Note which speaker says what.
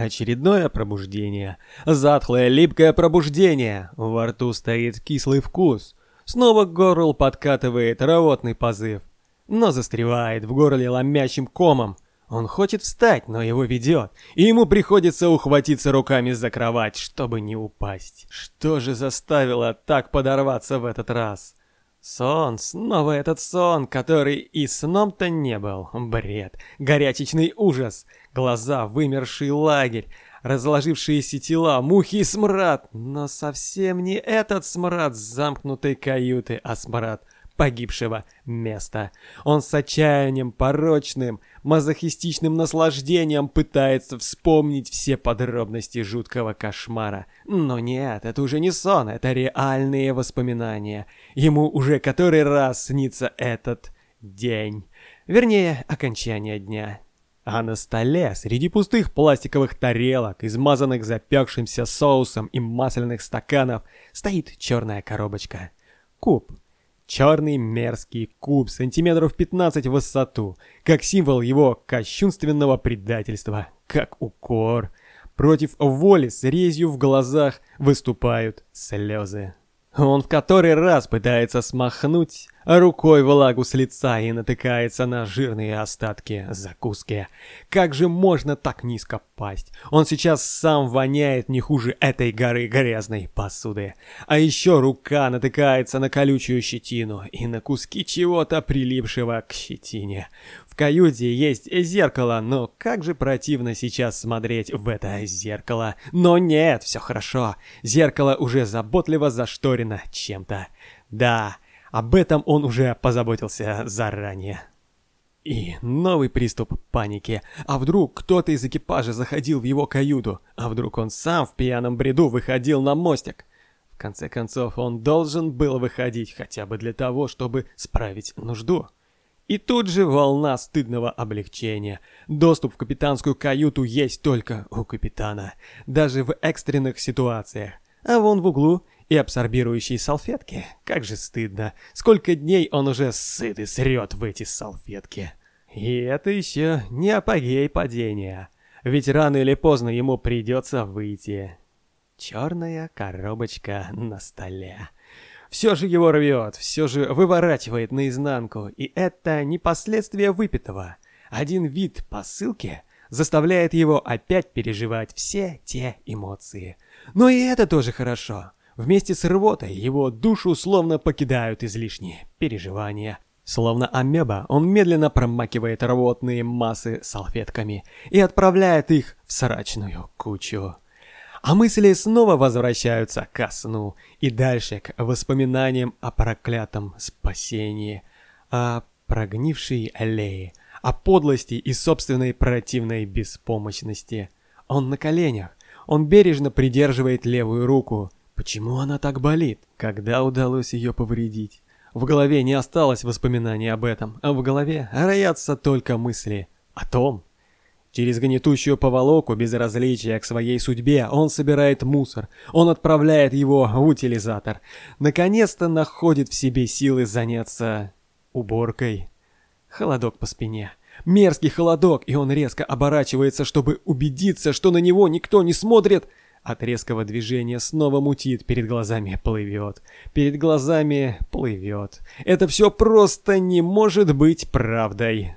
Speaker 1: Очередное пробуждение. Затхлое, липкое пробуждение. Во рту стоит кислый вкус. Снова к подкатывает рвотный позыв. Но застревает в горле ломящим комом. Он хочет встать, но его ведет, и ему приходится ухватиться руками за кровать, чтобы не упасть. Что же заставило так подорваться в этот раз? Сон, снова этот сон, который и сном-то не был. Бред, горячечный ужас, глаза, вымерший лагерь, разложившиеся тела, мухи и смрад. Но совсем не этот смрад замкнутой каюты, а смрад погибшего места. Он с отчаянием порочным, мазохистичным наслаждением пытается вспомнить все подробности жуткого кошмара. Но нет, это уже не сон, это реальные воспоминания. Ему уже который раз снится этот день. Вернее, окончание дня. А на столе, среди пустых пластиковых тарелок, измазанных запекшимся соусом и масляных стаканов, стоит черная коробочка. Куб Черный мерзкий куб сантиметров 15 в высоту, как символ его кощунственного предательства, как укор. Против воли с резью в глазах выступают слезы. Он в который раз пытается смахнуть рукой влагу с лица и натыкается на жирные остатки закуски. Как же можно так низко пасть? Он сейчас сам воняет не хуже этой горы грязной посуды. А еще рука натыкается на колючую щетину и на куски чего-то прилипшего к щетине каюте есть зеркало, но как же противно сейчас смотреть в это зеркало. Но нет, все хорошо. Зеркало уже заботливо зашторено чем-то. Да, об этом он уже позаботился заранее. И новый приступ паники. А вдруг кто-то из экипажа заходил в его каюту? А вдруг он сам в пьяном бреду выходил на мостик? В конце концов, он должен был выходить хотя бы для того, чтобы справить нужду. И тут же волна стыдного облегчения. Доступ в капитанскую каюту есть только у капитана, даже в экстренных ситуациях. А вон в углу и абсорбирующие салфетки. Как же стыдно. Сколько дней он уже сыт и срет в эти салфетки. И это еще не апогей падения. Ведь рано или поздно ему придется выйти. Черная коробочка на столе. Все же его рвет, все же выворачивает наизнанку, и это не последствия выпитого. Один вид посылки заставляет его опять переживать все те эмоции. Но и это тоже хорошо. Вместе с рвотой его душу словно покидают излишние переживания. Словно амеба, он медленно промакивает рвотные массы салфетками и отправляет их в срачную кучу. А мысли снова возвращаются ко сну и дальше к воспоминаниям о проклятом спасении, о прогнившей аллее, о подлости и собственной противной беспомощности. Он на коленях, он бережно придерживает левую руку. Почему она так болит? Когда удалось ее повредить? В голове не осталось воспоминаний об этом, а в голове роятся только мысли о том, Через гнетущую поволоку безразличия к своей судьбе он собирает мусор, он отправляет его в утилизатор. Наконец-то находит в себе силы заняться уборкой. Холодок по спине. Мерзкий холодок, и он резко оборачивается, чтобы убедиться, что на него никто не смотрит. От резкого движения снова мутит, перед глазами плывет. Перед глазами плывет. Это все просто не может быть правдой.